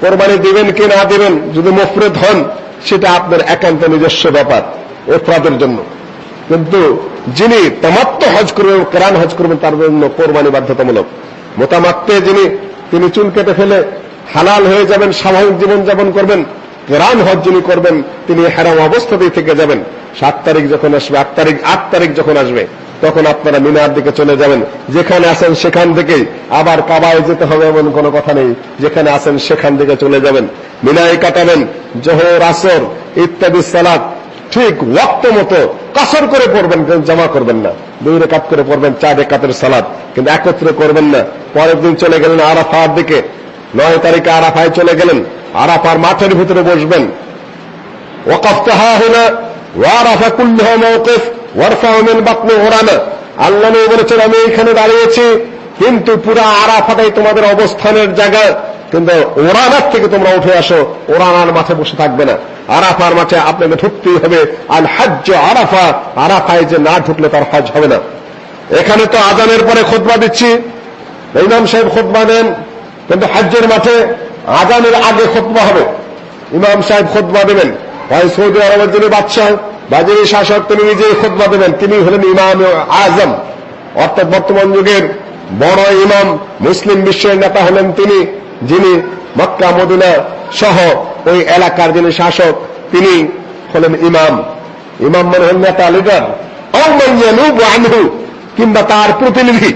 কোরবানি দিবেন কি না দিবেন, যদি মুফরেদ হন, সেটা আপনার একান্ত নিজস্ব ব্যাপার, এফরাদের জন্য। কিন্তু যিনি তামাত্ম হজ করবেন, কেরান হজ করবেন, তার জন্য কোরবানি বাধ্যতামূলক। মোতামাত্মে যিনি, তিনি চুল কেটে ফেলে হালাল হয়ে যাবেন, স্বাভাবিক জীবনযাপন করবেন, কেরান হজ যিনি করবেন, তিনি হেরাম অবস্থাতেই থেকে যাবেন। সাত তারিখ যখন আসবে, আট তারিখ আট তারিখ যখন আসবে তখন আপনারা মিনার দিকে চলে যাবেন। যেখানে আছেন সেখান থেকেই আবার কাবায় যেতে হবে এমন কোনো কথা নেই। যেখানে আছেন সেখান থেকে চলে যাবেন। মিনায় কাটাবেন, জোহর, আসর ইত্যাদি সালাদ ঠিক ওয়াক্ত মতো কাসর করে পড়বেন জমা করবেন না। দুই রেখাত করে পড়বেন, চার রেখাতের সালাদ কিন্তু একত্রে করবেন না। পরের দিন চলে গেলেন আরাফার দিকে। নয় তারিখে আরাফায় চলে গেলেন। আরাফার মাঠের ভিতরে বসবেন। ওয়াকফ তাহা হলো ওয়ারাফা কুল্লহ মৌকিফ ওয়ারফাউমিন বাতনি ওরানা আল্লাহ বলেছেন, আমি এখানে দাঁড়িয়েছি, কিন্তু পুরা আরাফাটাই তোমাদের অবস্থানের জায়গা। কিন্তু ওরানার থেকে তোমরা উঠে আসো ওরানার মাঠে বসে থাকবে না। আরাফার মাঠে আপনাকে ঢুকতেই হবে। আল হাজ্য আরাফা, আরাফায় যে না ঢুকলে তার হজ হবে না। এখানে তো আজানের পরে খোদবা দিচ্ছি। ইমাম সাহেব খোদবা দেন, কিন্তু হজ্জের মাঠে আজানের আগে খোদবা হবে। ইমাম সাহেব খোদবা দেবেন। ভাই সৌদি আরবের যিনি বাদশাহ বা যিনি শাসক তিনি নিজেই খোদবা দেবেন তিনি হলেন ইমাম আজম। অর্থাৎ বর্তমান যুগের বড় ইমাম মুসলিম বিশ্বের নেতা হলেন তিনি, যিনি মক্কা, মদিনা সহ ওই এলাকার যিনি শাসক, তিনি হলেন ইমাম। ইমাম মানে হলেন নেতা, লিডার। কিংবা তার প্রতিনিধি।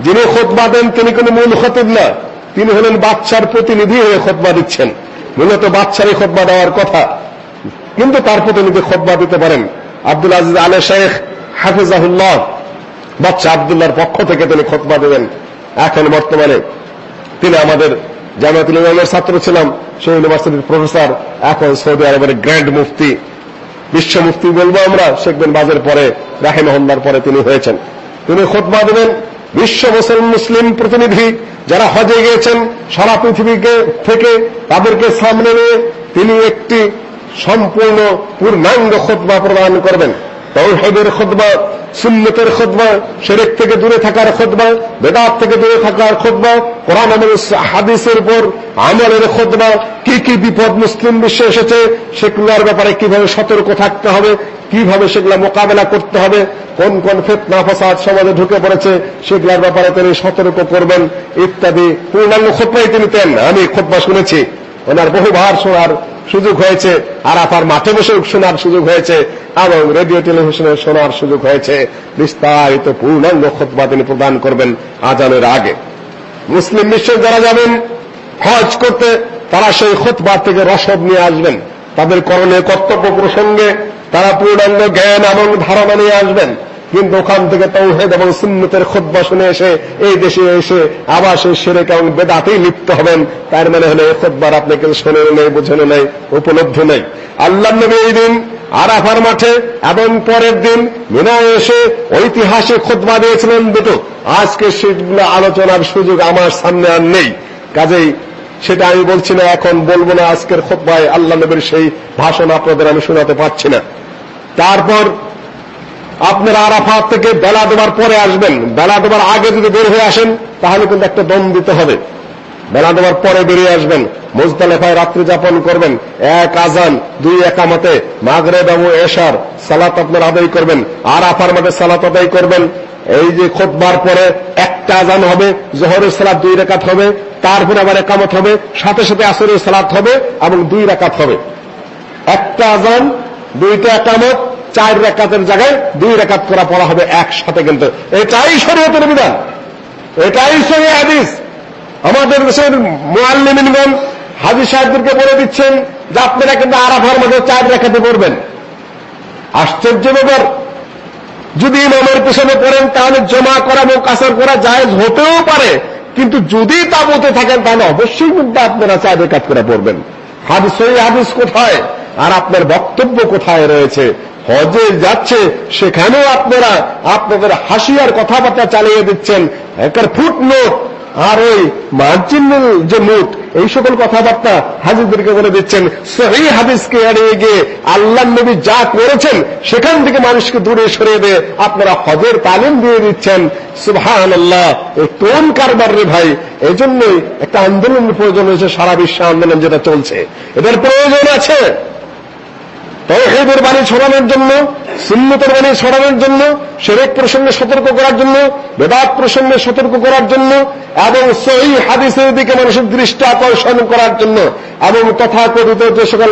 যিনি খোদবা দেন, তিনি কোন মূল খতিব না। তিনি হলেন বাচ্চার প্রতিনিধি হয়ে খোদবা দিচ্ছেন। মূলত বাচ্চারই খোদবা দেওয়ার কথা। কিন্তু তার প্রতিনিধি খোদবা দিতে পারেন। আব্দুল আজিজ আলে শেখ হাফিজাহুল্লাহ বাচ্চা আবদুল্লাহর পক্ষ থেকে তিনি খোদবা দেবেন। এখন বর্তমানে তিনি আমাদের জামায়াতুল ইসলামের ছাত্র ছিলাম, সেই ইউনিভার্সিটির প্রফেসর, এখন সৌদি আরবের গ্র্যান্ড মুফতি, বিশ্ব মুফতি বলব আমরা, শেখ বিন বাজের পরে রাহেমহল্লার পরে তিনি হয়েছেন। তিনি খোদবা দেবেন। বিশ্ব মুসলিম প্রতিনিধি যারা হজে গিয়েছেন, সারা পৃথিবীকে থেকে তাদেরকে সামনে নিয়ে তিনি একটি সম্পূর্ণ পূর্ণাঙ্গ খোদবা প্রদান করবেন। তৌহিদের খুতবা, সুন্নতের খুতবা শিরক থেকে দূরে থাকার খুতবা, বেদাত থেকে দূরে থাকার খুতবা, কোরআন হাদিসের উপর আমলের খুতবা। কি কি বিপদ মুসলিম বিশ্বে এসেছে, সেগুলোর ব্যাপারে কীভাবে সতর্ক থাকতে হবে, কীভাবে সেগুলো মোকাবেলা করতে হবে, কোন কোন ফেতনা ফাসাদ সমাজে ঢুকে পড়েছে, সেগুলোর ব্যাপারে তিনি সতর্ক করবেন, ইত্যাদি পূর্ণাঙ্গ খোদ্াই তিনি তেন আমি খোদ্া শুনেছি। ওনার বহুবার শোনার সুযোগ হয়েছে আর আরাফার মাঠে বসে শোনার সুযোগ হয়েছে এবং রেডিও টেলিভিশনে শোনার সুযোগ হয়েছে। বিস্তারিত পূর্ণাঙ্গ খোদ্া তিনি প্রদান করবেন আজানের আগে। মুসলিম বিশ্বে যারা যাবেন হজ করতে, তারা সেই খোতবা থেকে রসদ নিয়ে আসবেন। তাদের করণীয় কর্তব্য প্রসঙ্গে তারা পূর্ণাঙ্গ জ্ঞান এবং ধারণা নিয়ে আসবেন। কিন্তু ওখান থেকে তৌহেদ এবং সুন্নতের খোদ্া শুনে এসে, এই দেশে এসে আবার সেই এবং বেদাতেই লিপ্ত হবেন। তার মানে হলে এই খোদ্বার আপনাকে শোনেন নেই বুঝেন নেই, উপলব্ধি নেই। আল্লাহ নবী এই দিন আরাফার মাঠে এবং পরের দিন মিনায় এসে ঐতিহাসিক খোদবা দিয়েছিলেন দুটো। আজকে সেগুলো আলোচনার সুযোগ আমার সামনে আর নেই। কাজেই সেটা আমি বলছি না, এখন বলব না আজকের খোদ্ায় আল্লাহ নবীর সেই ভাষণ আপনাদের আমি শোনাতে পারছি না। তারপর আপনারা আরাফাত থেকে বেলা দেবার পরে আসবেন। বেলা দেবার আগে যদি বের হয়ে আসেন, তাহলে কিন্তু একটা দম দিতে হবে। বেলা দেওয়ার পরে বেরিয়ে আসবেন। মোজদালেফায় রাত্রি যাপন করবেন। এক আজান, দুই একামতে মাগরে বাবু এশার সালাত আপনার আদায় করবেন। আর আফার মাঠে সালাত আদায় করবেন। এই যে খোদবার পরে একটা আজান হবে, জহরের সালাত দুই রেখাত হবে, তারপরে আবার একামত হবে, সাথে সাথে আসরের সালাত হবে এবং দুই রেখাত হবে। একটা আজান, দুইটা একামত চার রেখাতের জায়গায় দুই রেখাত করা পড়া হবে একসাথে কিন্তু। এটাই শরীয়তের বিধান। এটাই সহি হাদিস। আমাদের দেশের মোয়াল্লিমিনগণ হাজি সাহেবদেরকে বলে দিচ্ছেন যে আপনারা কিন্তু আরাফার মধ্যে চার রেখাতে পড়বেন। আশ্চর্য ব্যাপার। যদি ইমামের পেছনে পড়েন, তাহলে জমা করা এবং কাসার করা জায়েজ হতেও পারে। কিন্তু যদি তা বলতে থাকেন, তাহলে অবশ্যই কিন্তু আপনারা চার রেখাত করে পড়বেন। হাদিস, সহি হাদিস কোথায়? আর আপনার বক্তব্য কোথায় রয়েছে? হজে যাচ্ছে, সেখানেও আপনারা আপনাদের হাসিয়ার কথাবার্তা চালিয়ে দিচ্ছেন। একটা ফুটনোট আর ওই মার্জিন যে মুট, এই সকল কথাবার্তা হাজিদেরকে বলে দিচ্ছেন। সেই হাদিসকে এড়িয়ে গিয়ে আল্লাহ নবী যা করেছেন, সেখান থেকে মানুষকে দূরে সরিয়ে দিয়ে আপনারা হজের তালিম দিয়ে দিচ্ছেন। সুবহান আল্লাহ এই কোন কারবার রে ভাই এই জন্যই একটা আন্দোলনের প্রয়োজন হয়েছে সারা বিশ্ব আন্দোলন যেটা চলছে। এদের প্রয়োজন আছে। তৌহিদের বাণী ছড়ানোর জন্য, সুন্নতের বাণী ছড়ানোর জন্য সেরেক প্রসঙ্গে সতর্ক করার জন্য, বেদাত প্রসঙ্গে সতর্ক করার জন্য, এবং সহি হাদিসের দিকে মানুষের দৃষ্টি আকর্ষণ করার জন্য, এবং তথাকথিত যে সকল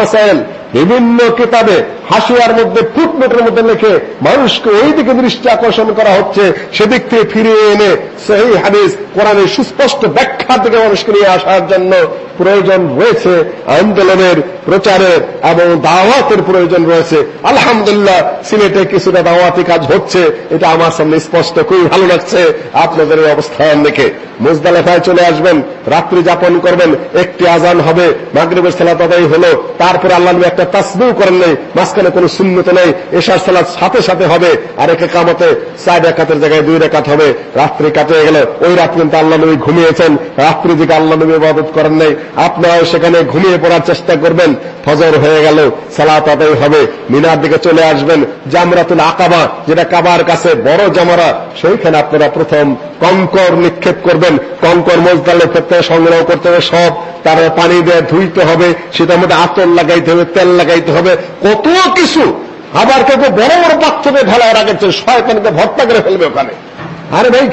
মাসাইল বিভিন্ন কিতাবে হাসিয়ার মধ্যে, ফুটনোটের মধ্যে লিখে মানুষকে ওই দিকে দৃষ্টি আকর্ষণ করা হচ্ছে, সেদিক থেকে ফিরিয়ে এনে সেই হাদিস, কোরআনের সুস্পষ্ট ব্যাখ্যার দিকে মানুষকে নিয়ে আসার জন্য প্রয়োজন রয়েছে। আন্দোলনের প্রচারের এবং দাওয়াতের প্রয়োজন রয়েছে। আলহামদুলিল্লাহ, সিলেটে কিছুটা দাওয়াতি কাজ হচ্ছে। এটা আমার সামনে স্পষ্ট, খুবই ভালো লাগছে আপনাদের এই অবস্থান দেখে। মুজদালেফায় চলে আসবেন, রাত্রি যাপন করবেন, একটি আজান হবে, মাগরিবের সালাত আদায় হলো, তারপরে আল্লাহ একটা তাসবিউ করেন নেই, মাঝখানে কোনো শূন্যত নেই, এশার সালাত সাথে সাথে হবে, আর একে কামতে চার রেখাতের জায়গায় দুই রেখাত হবে, রাত্রি কাটে গেল, ওই রাত কিন্তু আল্লাহ নবী ঘুমিয়েছেন, রাত্রি দিকে আল্লাহ নবী ইবাদত করেন নাই, আপনারাও সেখানে ঘুমিয়ে পড়ার চেষ্টা করবেন, ফজর হয়ে গেল, সালাত আদায় হবে, মিনার দিকে চলে আসবেন, জামরাতুল আকাবা, যেটা কাবার কাছে বড় জামারা, সেইখানে আপনারা প্রথম কঙ্কর নিক্ষেপ করবেন, কঙ্কর মজদালের ক্ষেত্রে সংগ্রহ করতে হবে সব তারপরে পানি দিয়ে ধুইতে হবে, সেটার মধ্যে আতর লাগাইতে হবে, তেল লাগাইতে হবে, কত কিছু। আবার কেউ বড় বড় পাত্রে ঢালা রাখেছে, শয়তানকে ভর্তা করে ফেলবে ওখানে। আরে ভাই,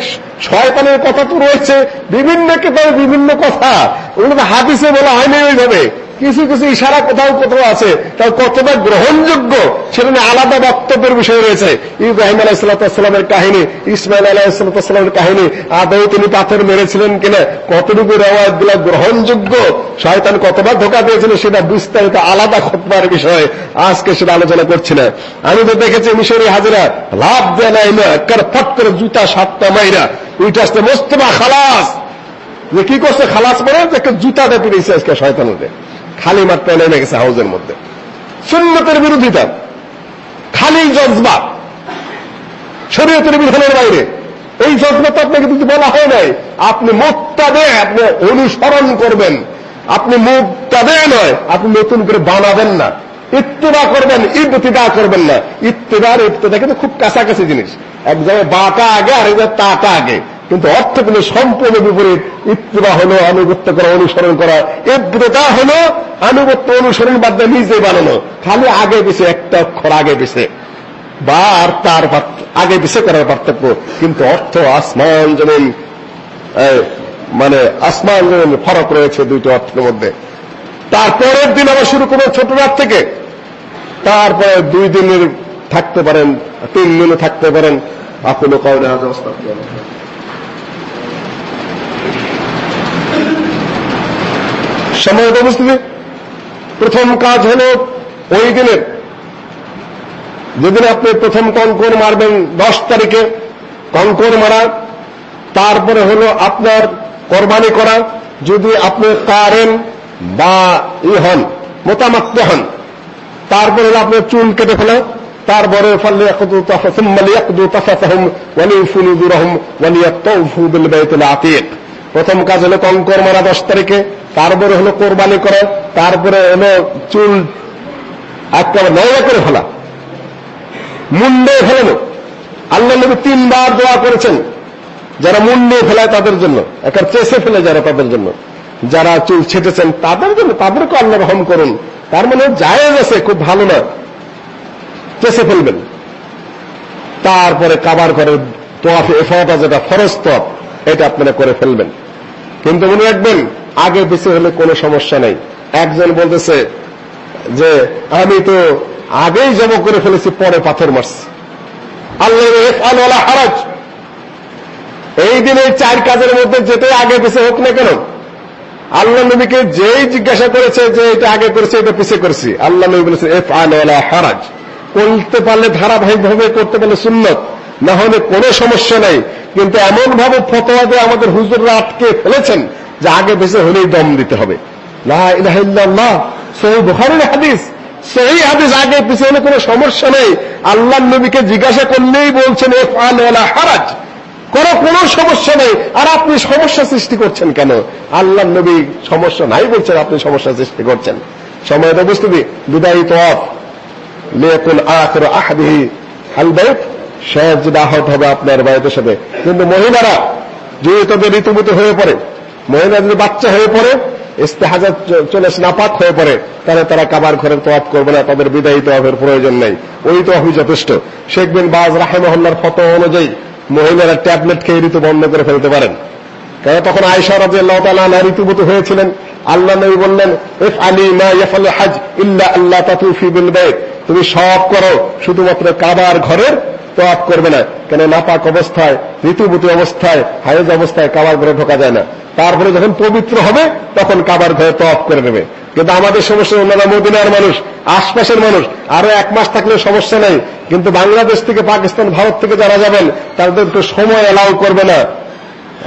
শয়তানের কথা তো রয়েছে, বিভিন্ন কেতাবে বিভিন্ন কথা। ওগুলো হাদিসে বলা হয়নি ওইভাবে কিছু কিছু ইশারা কোথাও কোথাও আছে, তার কতটা গ্রহণযোগ্য সেখানে আলাদা বক্তব্যের বিষয় রয়েছে। ইব্রাহিম আলাহিসাল্লামের কাহিনী ইসমাইল আলাহিসাল্লামের কাহিনী, আদৌ তিনি পাথর মেরেছিলেন কিনা, কতটুকু রেওয়ায়তগুলা গ্রহণযোগ্য, শয়তান কতবার ধোকা দিয়েছিল সেটা বিস্তারিত আলাদা খতবার বিষয়। আজকে সেটা আলোচনা করছি না। আমি তো দেখেছি মিশরি হাজিরা, লাভ দেয় না একবার ফট করে জুতা সাতটা মাইরা, উইটা আসতে মোস্তফা খালাস। যে কি করছে খালাস পরে একটা জুতা দিয়ে পিড়েছে আজকে শয়তানুদের খালি মাত্র নেমে গেছে হাউজের মধ্যে। সুন্নতের বিরোধিতা। খালি জজবা। শরীয়তের বিধানের বাইরে। এই জজবা তো আপনাকে কিন্তু বলা হয় নাই, আপনি মোত্তাদে আপনি অনুসরণ করবেন। আপনি মুক্তাদে নয়, আপনি নতুন করে বানাবেন না। ইত্তেবা করবেন, ইবতিদা করবেন না। ইত্তেবার, ইবতিদা কিন্তু খুব কাছাকাছি জিনিস। এক জায়গায় বাটা আগে আর এক জায়গায় তাটা আগে। কিন্তু অর্থ কিন্তু সম্পূর্ণ বিপরীত। ইত্তেবা হলো আনুগত্য করা, অনুসরণ করা। ইবতিদা হলো আনুগত্য, অনুসরণ বাদ দিয়ে নিজে বানানো। খালি আগে পিছে, একটা অক্ষর আগে পিছে। বা আর তার আগে পিছে করার পার্থক্য। কিন্তু অর্থ আসমান, জমিন মানে আসমান, জমিন ফরক রয়েছে দুইটি অর্থের মধ্যে। তারপরের দিন আবার শুরু করবেন ছোট রাত থেকে। তারপরে দুই দিনের থাকতে পারেন, তিন দিনে থাকতে পারেন। আপনি কাউনে হাজ অবস্থা সময় উপস্থিতি প্রথম কাজ হল ওই দিনের যেদিন আপনি প্রথম কঙ্কর মারবেন দশ তারিখে কঙ্কর মারা, তারপরে হলো আপনার কোরবানি করা, যদি আপনি কারেন বা ই হন, মোতামাত্ম হন, তারপরে হলো আপনার চুল কেটে ফেলা, তারপরে ফলে প্রথম কাজ হলো কঙ্কর মারা দশ তারিখে, তারপরে হলো কোরবানি করা, তারপরে হলো চুল একেবারে নয়া করে ফেলা। মুন্ডে ফেলানো। আল্লাহ নবী তিনবার দোয়া করেছেন, যারা মুন্ডে ফেলায় তাদের জন্য একটা চেষে ফেলে যারা তাদের জন্য। যারা চুল ছেটেছেন, তাদের জন্য তাদেরকে আল্লাহ রহম করুন। তার মানে জায়েজ আছে, খুব ভালো না চেষে ফেলবেন। তারপরে কাবার করে তোয়াফে এফাটা যেটা ফরজ তফ এটা আপনারা করে ফেলবেন। কিন্তু মনে রাখবেন আগে পিছিয়ে হলে কোনো সমস্যা নেই। একজন বলতেছে যে, আমি তো আগেই জমা করে ফেলেছি, পরে পাথর মারছি। আল্লাহ এই দিন চার কাজের মধ্যে যেতে আগে পিছিয়ে হোক না কেন? আল্লাহ নবীকে যেই জিজ্ঞাসা করেছে যে, এটা আগে করেছে, এটা পিছিয়ে করেছি। আল্লাহ নবী বলেছে এফ আলা হারাজ। করতে পারলে ধারাবাহিকভাবে করতে পারলে সুন্নত। না হলে কোনো সমস্যা নাই। কিন্তু এমন ভাবে ফতোয়া দিয়ে আমাদের হুজুররা আটকে ফেলেছেন যে আগে বেঁচে হলেই দম দিতে হবে। হাদিস। সেই হাদিস আগে পিছনে কোনো সমস্যা নেই। আল্লাহ নবীকে জিজ্ঞাসা করলেই বলছেন হারাজ। কোন কোন সমস্যা নেই। আর আপনি সমস্যা সৃষ্টি করছেন কেন? আল্লাহ নবী সমস্যা নাই বলছেন, আপনি সমস্যা সৃষ্টি করছেন। সময়ের উপস্থিতি বিদায়ী তফ লেকুল আখর আহদিহি আলবাইত সহজ যদি আহত হবে আপনার বাড়িতে সাথে কিন্তু মহিলারা, যদি তাদের ঋতুমতি হয়ে পড়ে মহিলা যদি বাচ্চা হয়ে পড়ে, ইস্তেহাজা চলে নাপাক হয়ে পড়ে, তাহলে তারা কাবার ঘরের তোয়াফ করবে না, তাদের বিদায়ী তোয়াফের প্রয়োজন নেই। ওই তোয়াফই যথেষ্ট। শেখ বিন বাজ রাহেমহল্লার ফটো অনুযায়ী মহিলারা ট্যাবলেট খেয়ে ঋতু বন্ধ করে ফেলতে পারেন। কেন? তখন আয়সা রাজি আল্লাহ তালা ঋতুমতি হয়েছিলেন। আল্লাহ নবী বললেন ইফ আলী মা ইয়াফাল হাজ ইল্লা আল্লাহ তাতুফি বিল বাইত। তুমি সব করো, শুধুমাত্র কাবার ঘরের তোয়াফ করবে না। কেন নাপাক অবস্থায়, ঋতুবতী অবস্থায়, হায়েজ অবস্থায় কাবার ঘরে ঢোকা যায় না। তারপরে যখন পবিত্র হবে, তখন কাবার ঘরে তোয়াফ করে নেবে কিন্তু আমাদের সমস্যা ওনারা মদিনার মানুষ, আশপাশের মানুষ, আরও এক মাস থাকলে সমস্যা নেই। কিন্তু বাংলাদেশ থেকে পাকিস্তান, ভারত থেকে যারা যাবেন, তাদের তো সময় এলাও করবে না।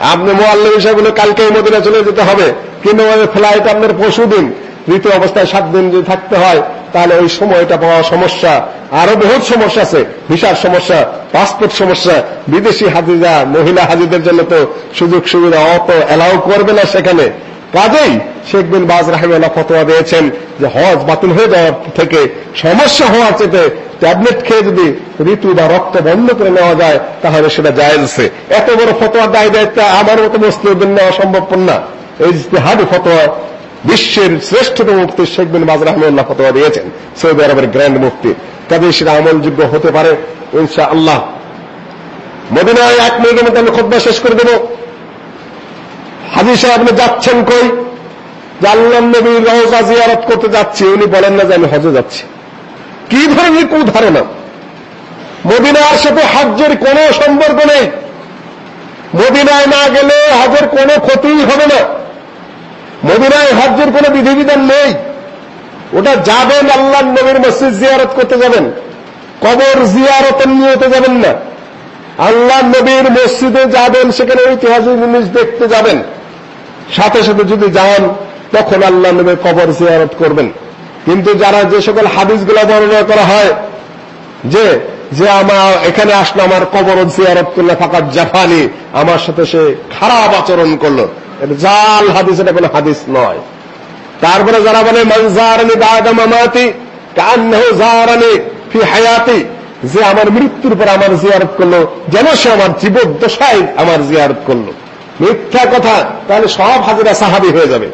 আপনি মোয়াল্লা হিসাবে কালকে মদিনা চলে যেতে হবে। কিন্তু ফ্লাইট আপনার পশু দিন ঋতু অবস্থায় সাত দিন যদি থাকতে হয় তাহলে ওই সময়টা পাওয়া সমস্যা। আরও বহুত সমস্যা আছে। ভিসার সমস্যা পাসপোর্ট সমস্যা, বিদেশি হাজিরা, মহিলা হাজিদের জন্য তো সুযোগ সুবিধা অত এলাও করবে না সেখানে। কাজেই শেখ বিন বাজ রাহিমাল্লাহ ফতোয়া দিয়েছেন যে হজ বাতিল হয়ে যাওয়ার থেকে সমস্যা হওয়ার চেতে ট্যাবলেট খেয়ে যদি ঋতু বা রক্ত বন্ধ করে নেওয়া যায়, তাহলে সেটা আছে। এত বড় ফতোয়া দায় দায়িত্ব আমার মতো মুসলিমদের নেওয়া সম্ভব না। এই হাদি ফতোয়া বিশ্বের শ্রেষ্ঠতম মুক্তি শেখ বিন বাজ রহমুল্লাহ ফতোয়া দিয়েছেন, সৌদি আরবের গ্র্যান্ড মুক্তি কাজে সেটা আমলযোগ্য হতে পারে ইনশা আল্লাহ মদিনায় এক মিনিটের মধ্যে আমি খোদ্া শেষ করে দেব। হাজির সাহেব আপনি যাচ্ছেন কই? যে আল্লাহ রওজা জিয়ারত করতে যাচ্ছি, উনি বলেন না যে আমি হজে যাচ্ছি। কি ধরনের কু ধারণা? মদিনার সাথে হজ্জের কোন সম্পর্ক নেই। মদিনায় না গেলে হজের কোনো ক্ষতিই হবে না। মদিনায় হজ্জের কোন বিধিবিধান নেই। ওটা যাবেন আল্লাহ নবীর মসজিদ জিয়ারত করতে যাবেন। কবর জিয়ারতের নিয়তে যাবেন না। আল্লাহ নবীর মসজিদে যাবেন, সেখানে ঐতিহাসিক জিনিস দেখতে যাবেন। সাথে সাথে যদি যান, তখন আল্লাহ নবীর কবর জিয়ারত করবেন। কিন্তু যারা যে সকল হাদিসগুলো বর্ণনা করা হয়, যে যে আমার এখানে আসলো আমার কবর জিয়ারত করলে ফাঁকা জাফানি, আমার সাথে সে খারাপ আচরণ করল। জাল হাদিস, এটা কোনো হাদিস নয়। তারপরে যারা বলে মনজার মামাতি কান্নাহু জারানি ফি হায়াতি যে আমার মৃত্যুর পর আমার জিয়ারত করল, যেন সে আমার জীবদ্দশায় আমার জিয়ারত করল। মিথ্যা কথা, তাহলে সব হাজিরা সাহাবি হয়ে যাবে।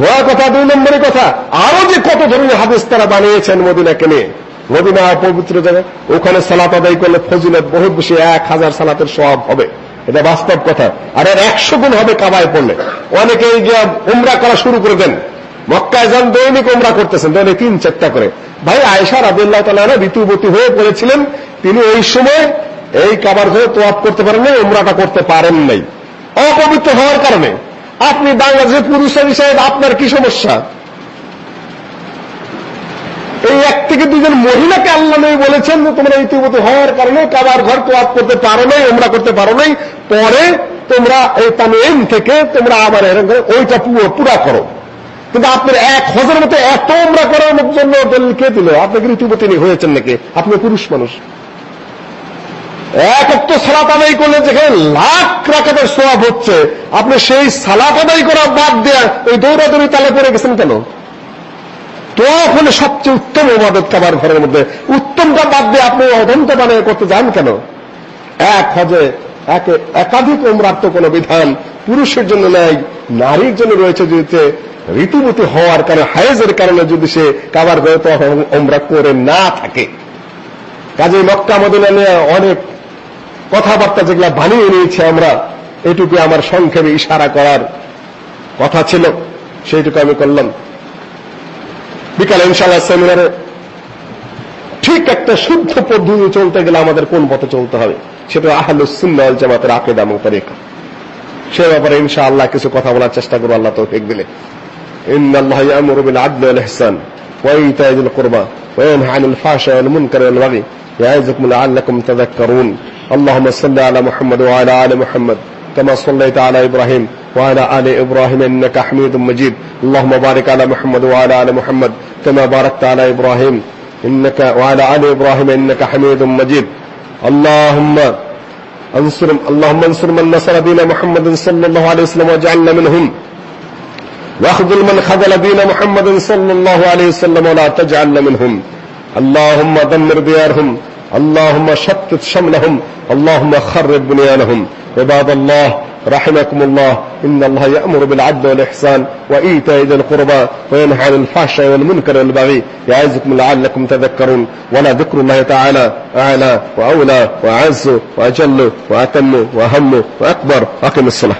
ভয় কথা, দুই নম্বরের কথা, আরও যে কত ধরনের হাদিস তারা বানিয়েছেন মদিনাকে নিয়ে। মদিনা পবিত্র জায়গা, ওখানে সালাত আদায় করলে ফজিলত বহুত বেশি, এক হাজার সালাতের সব হবে। এটা বাস্তব কথা। আর এর একশো গুণ হবে কাবায় পড়লে। অনেকে গিয়ে উমরা করা শুরু করে দেন। মক্কায় যান, দৈনিক উমরা করতেছেন, দৈনিক তিন চারটা করে। ভাই আয়সা রাদিল্লাহ তালা ঋতুবতী হয়ে পড়েছিলেন তিনি এই সময় এই কাবার হয়ে তোয়াপ করতে পারেন নাই, উমরাটা করতে পারেন নাই। অপবিত্র হওয়ার কারণে। আপনি বাংলাদেশের পুরুষের হিসেবে আপনার কি সমস্যা? এই এক থেকে দুজন মহিলাকে আল্লাহ নবী বলেছেন যে তোমরা ইতিমধ্যে হওয়ার কারণে কাবার ঘর তোয়াপ করতে পারো নাই ওমরা করতে পারো নাই। পরে তোমরা এই তামিম থেকে তোমরা আবার এরকম করে ওইটা পুরো করো। কিন্তু আপনার এক হজের মতো এত ওমরা করার জন্য কে দিল? আপনাকে ঋতুপতি হয়েছেন নাকি? আপনি পুরুষ মানুষ। এক অক্ট সালাত আদায় করলে যেখানে লাখ রাখাতের সোয়াব হচ্ছে, আপনি সেই সালাত আদায় করা বাদ দেয়া ওই দৌড়াদৌড়ি তালে পড়ে গেছেন কেন? তোয়াফ হলে সবচেয়ে উত্তম ইবাদত কাবার ঘরের মধ্যে। উত্তমটা বাদ দিয়ে আপনি অদন্ত বানিয়ে করতে যান কেন? এক হজে একে একাধিক ওমরার তো কোনো বিধান পুরুষের জন্য নাই, নারীর জন্য রয়েছে যদি ঋতুমতি হওয়ার কারণে, হায়েজের কারণে যদি সে কাবার ঘরে তো ওমরা করে না থাকে। কাজে মক্কা, মদিনা নিয়ে অনেক কথাবার্তা যেগুলা বানিয়ে নিয়েছে আমরা, এটুকু আমার সংক্ষেপে ইশারা করার কথা ছিল, সেইটুকু আমি করলাম। বিকালে ইনশাআল্লাহ সেমিনারে ঠিক একটা শুদ্ধ পদ্ধতি চলতে গেলে আমাদের কোন পথে চলতে হবে সেটা আহলুস সুন্নাহ ওয়াল জামাতের আকীদা এবং তরিকা সে ব্যাপারে ইনশাআল্লাহ কিছু কথা বলার চেষ্টা করব আল্লাহ তৌফিক দিলে ইন্নাল্লাহ ইয়ামুরু বিল আদলি ওয়াল ইহসান ওয়া ইতা'i যিল কুরবা ওয়া ইয়ানহা আনিল ফাহশা'i ওয়াল মুনকারি ওয়াল বাগি يعظكم لعلكم تذكرون اللهم صل على محمد وعلى ال محمد كما صليت على ابراهيم وعلى ال ابراهيم انك حميد مجيد. اللهم بارك على محمد وعلى ال محمد كما باركت على ابراهيم انك وعلى ال ابراهيم انك حميد مجيد. اللهم انصر اللهم انصر من نصر دين محمد صلى الله عليه وسلم واجعلنا منهم. واخذل من خذل دين محمد صلى الله عليه وسلم ولا تجعلنا منهم. اللهم دمر ديارهم. اللهم شتت شملهم اللهم خرب بنيانهم. عباد الله رحمكم الله. إن الله يأمر بالعدل والإحسان وإيتاء ذي القربى وينهى عن الفحشاء والمنكر والبغي يعظكم لعلكم تذكرون. ولا ذكر الله تعالى أعلى وأولى وأعز وأجل وأتم وأهم وأكبر. أقم الصلاة.